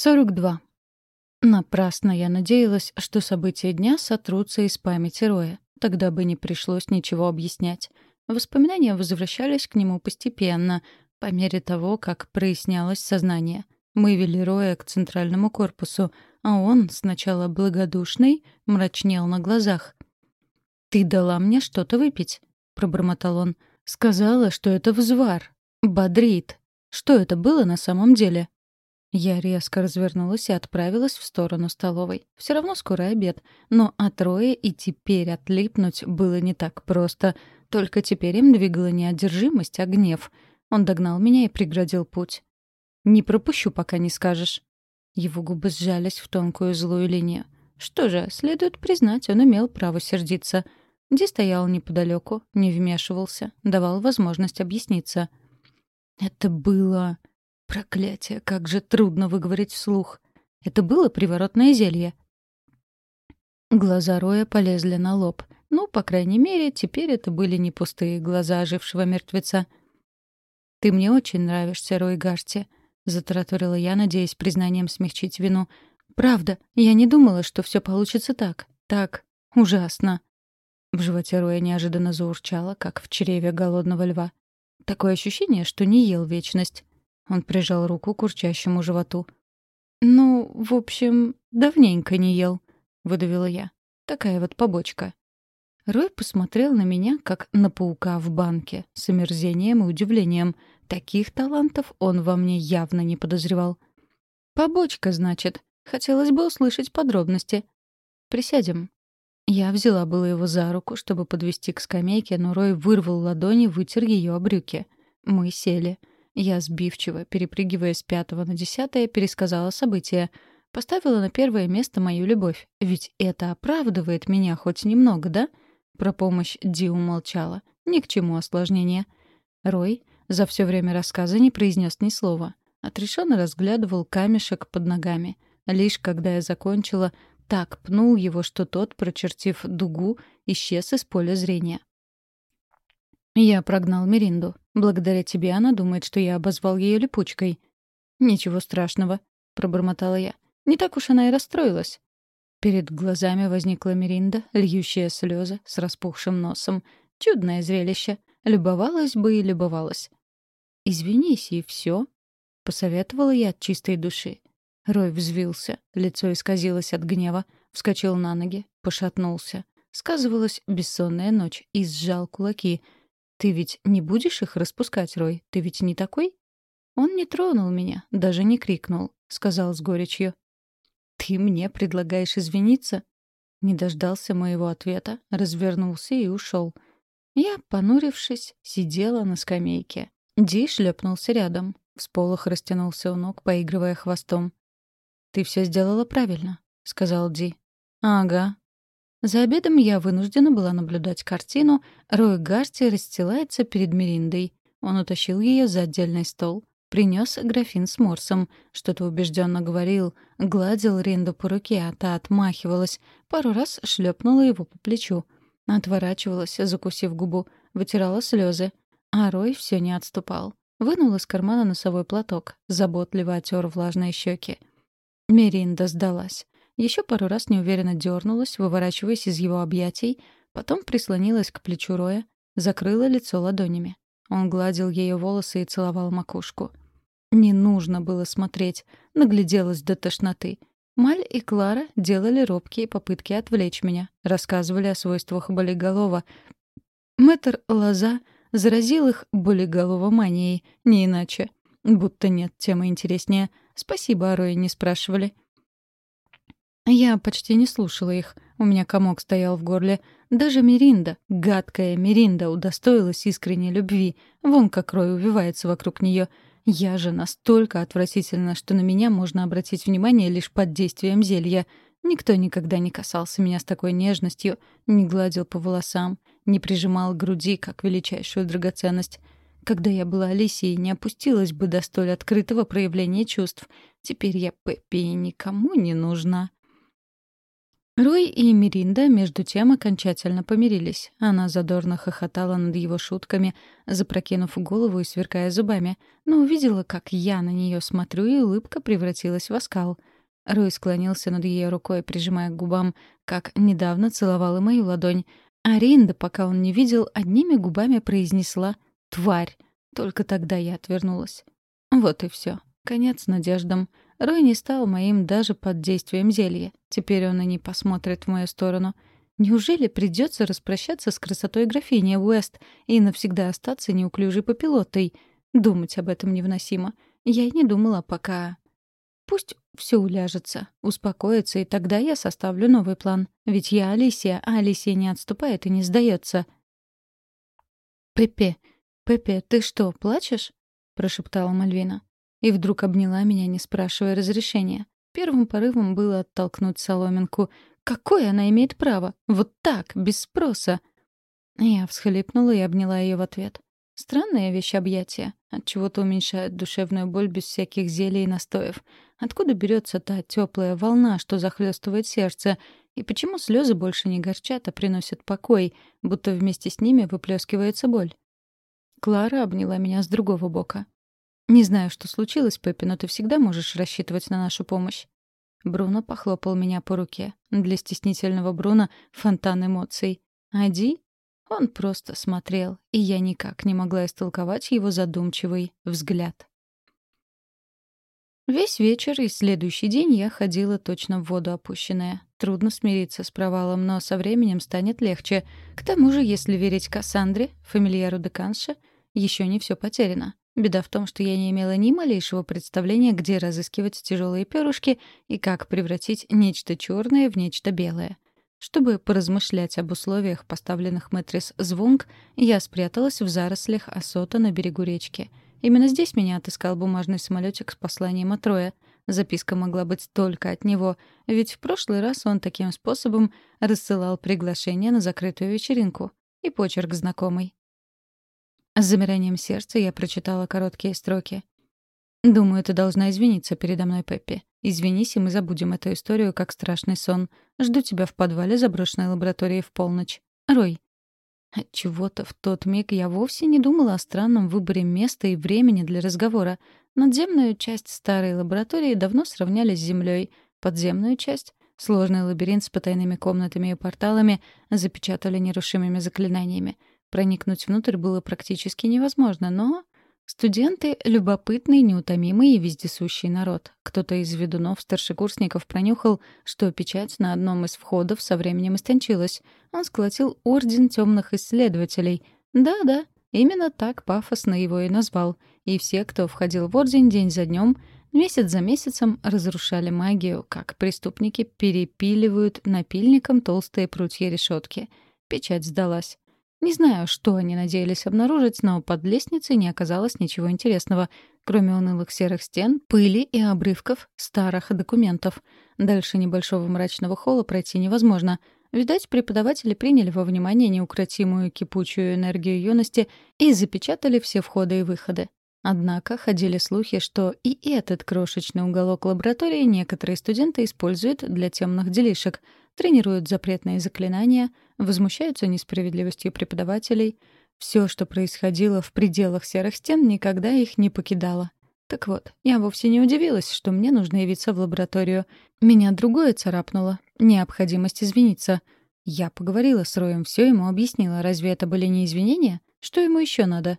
42. Напрасно я надеялась, что события дня сотрутся из памяти Роя. Тогда бы не пришлось ничего объяснять. Воспоминания возвращались к нему постепенно, по мере того, как прояснялось сознание. Мы вели Роя к центральному корпусу, а он, сначала благодушный, мрачнел на глазах. «Ты дала мне что-то выпить», — пробормотал он. «Сказала, что это взвар. Бодрит. Что это было на самом деле?» Я резко развернулась и отправилась в сторону столовой. Все равно скоро обед. Но от Роя и теперь отлипнуть было не так просто. Только теперь им двигала не одержимость, а гнев. Он догнал меня и преградил путь. «Не пропущу, пока не скажешь». Его губы сжались в тонкую злую линию. Что же, следует признать, он имел право сердиться. Ди стоял неподалеку, не вмешивался, давал возможность объясниться. «Это было...» Проклятие, как же трудно выговорить вслух. Это было приворотное зелье. Глаза Роя полезли на лоб. Ну, по крайней мере, теперь это были не пустые глаза ожившего мертвеца. «Ты мне очень нравишься, Рой Гарти», — затараторила я, надеясь признанием смягчить вину. «Правда, я не думала, что все получится так. Так ужасно». В животе Роя неожиданно заурчало, как в чреве голодного льва. Такое ощущение, что не ел вечность. Он прижал руку к урчащему животу. «Ну, в общем, давненько не ел», — выдавила я. «Такая вот побочка». Рой посмотрел на меня, как на паука в банке, с омерзением и удивлением. Таких талантов он во мне явно не подозревал. «Побочка, значит. Хотелось бы услышать подробности. Присядем». Я взяла было его за руку, чтобы подвести к скамейке, но Рой вырвал ладони, вытер ее о брюки. Мы сели. Я сбивчиво, перепрыгивая с пятого на десятое, пересказала события. Поставила на первое место мою любовь. Ведь это оправдывает меня хоть немного, да? Про помощь Ди умолчала. Ни к чему осложнения. Рой за все время рассказа не произнес ни слова. Отрешенно разглядывал камешек под ногами. Лишь когда я закончила, так пнул его, что тот, прочертив дугу, исчез из поля зрения. Я прогнал Меринду. Благодаря тебе она думает, что я обозвал ее липучкой. Ничего страшного, пробормотала я. Не так уж она и расстроилась. Перед глазами возникла Меринда, льющая слезы, с распухшим носом. Чудное зрелище. Любовалась бы и любовалась. «Извинись, и все», — посоветовала я от чистой души. Рой взвился, лицо исказилось от гнева, вскочил на ноги, пошатнулся. Сказывалась бессонная ночь и сжал кулаки — «Ты ведь не будешь их распускать, Рой? Ты ведь не такой?» «Он не тронул меня, даже не крикнул», — сказал с горечью. «Ты мне предлагаешь извиниться?» Не дождался моего ответа, развернулся и ушел. Я, понурившись, сидела на скамейке. Ди шлепнулся рядом. Всполох растянулся у ног, поигрывая хвостом. «Ты все сделала правильно», — сказал Ди. «Ага», за обедом я вынуждена была наблюдать картину «Рой Гарти расстилается перед Мериндой». Он утащил ее за отдельный стол, принес графин с морсом, что-то убежденно говорил, гладил Ринду по руке, а та отмахивалась, пару раз шлепнула его по плечу. Отворачивалась, закусив губу, вытирала слезы. А Рой все не отступал. Вынул из кармана носовой платок, заботливо отер влажные щеки. Меринда сдалась. Еще пару раз неуверенно дернулась, выворачиваясь из его объятий, потом прислонилась к плечу Роя, закрыла лицо ладонями. Он гладил ее волосы и целовал макушку. Не нужно было смотреть, нагляделась до тошноты. Маль и Клара делали робкие попытки отвлечь меня, рассказывали о свойствах болиголова. Мэтр Лоза заразил их болиголовоманией, не иначе. Будто нет темы интереснее. Спасибо, Роя не спрашивали. Я почти не слушала их. У меня комок стоял в горле. Даже Миринда, гадкая Миринда, удостоилась искренней любви. Вон как Рой увивается вокруг нее. Я же настолько отвратительна, что на меня можно обратить внимание лишь под действием зелья. Никто никогда не касался меня с такой нежностью, не гладил по волосам, не прижимал к груди, как величайшую драгоценность. Когда я была Алисией, не опустилась бы до столь открытого проявления чувств. Теперь я Пеппи и никому не нужна. Рой и Миринда между тем окончательно помирились. Она задорно хохотала над его шутками, запрокинув голову и сверкая зубами, но увидела, как я на нее смотрю, и улыбка превратилась в оскал. Рой склонился над ее рукой, прижимая к губам, как недавно целовала мою ладонь. А Ринда, пока он не видел, одними губами произнесла «Тварь!». Только тогда я отвернулась. Вот и все. Конец надеждам. Рой не стал моим даже под действием зелья. Теперь он и не посмотрит в мою сторону. Неужели придется распрощаться с красотой графини Уэст и навсегда остаться неуклюжей попилотой? Думать об этом невыносимо. Я и не думала пока... Пусть все уляжется, успокоится, и тогда я составлю новый план. Ведь я Алисия, а Алисия не отступает и не сдается. «Пепе, Пепе, ты что, плачешь?» — прошептала Мальвина и вдруг обняла меня, не спрашивая разрешения. Первым порывом было оттолкнуть соломинку. Какое она имеет право? Вот так, без спроса. Я всхлипнула и обняла ее в ответ. Странная вещь объятия. Отчего-то уменьшает душевную боль без всяких зелий и настоев. Откуда берется та теплая волна, что захлестывает сердце? И почему слезы больше не горчат, а приносят покой, будто вместе с ними выплескивается боль? Клара обняла меня с другого бока. «Не знаю, что случилось, Пеппи, но ты всегда можешь рассчитывать на нашу помощь». Бруно похлопал меня по руке. Для стеснительного Бруно фонтан эмоций. А Ди? Он просто смотрел, и я никак не могла истолковать его задумчивый взгляд. Весь вечер и следующий день я ходила точно в воду опущенная. Трудно смириться с провалом, но со временем станет легче. К тому же, если верить Кассандре, фамильяру деканше, еще не все потеряно. Беда в том, что я не имела ни малейшего представления, где разыскивать тяжелые перышки и как превратить нечто черное в нечто белое. Чтобы поразмышлять об условиях, поставленных Мэтрис Звонг, я спряталась в зарослях осота на берегу речки. Именно здесь меня отыскал бумажный самолетик с посланием от Роя. Записка могла быть только от него, ведь в прошлый раз он таким способом рассылал приглашение на закрытую вечеринку. И почерк знакомый. С замиранием сердца я прочитала короткие строки. «Думаю, ты должна извиниться передо мной, Пеппи. Извинись, и мы забудем эту историю как страшный сон. Жду тебя в подвале заброшенной лаборатории в полночь. Рой». Отчего-то в тот миг я вовсе не думала о странном выборе места и времени для разговора. Надземную часть старой лаборатории давно сравняли с землей. Подземную часть — сложный лабиринт с потайными комнатами и порталами — запечатали нерушимыми заклинаниями — Проникнуть внутрь было практически невозможно, но... Студенты — любопытный, неутомимый и вездесущий народ. Кто-то из ведунов-старшекурсников пронюхал, что печать на одном из входов со временем истончилась. Он сколотил Орден темных исследователей. Да-да, именно так пафосно его и назвал. И все, кто входил в Орден день за днем, месяц за месяцем разрушали магию, как преступники перепиливают напильником толстые прутья решетки. Печать сдалась. Не знаю, что они надеялись обнаружить, но под лестницей не оказалось ничего интересного, кроме унылых серых стен, пыли и обрывков старых документов. Дальше небольшого мрачного холла пройти невозможно. Видать, преподаватели приняли во внимание неукротимую кипучую энергию юности и запечатали все входы и выходы. Однако ходили слухи, что и этот крошечный уголок лаборатории некоторые студенты используют для темных делишек, тренируют запретные заклинания, возмущаются несправедливостью преподавателей. Все, что происходило в пределах серых стен, никогда их не покидало. Так вот, я вовсе не удивилась, что мне нужно явиться в лабораторию. Меня другое царапнуло. Необходимость извиниться. Я поговорила с Роем, все ему объяснила. Разве это были не извинения? Что ему еще надо?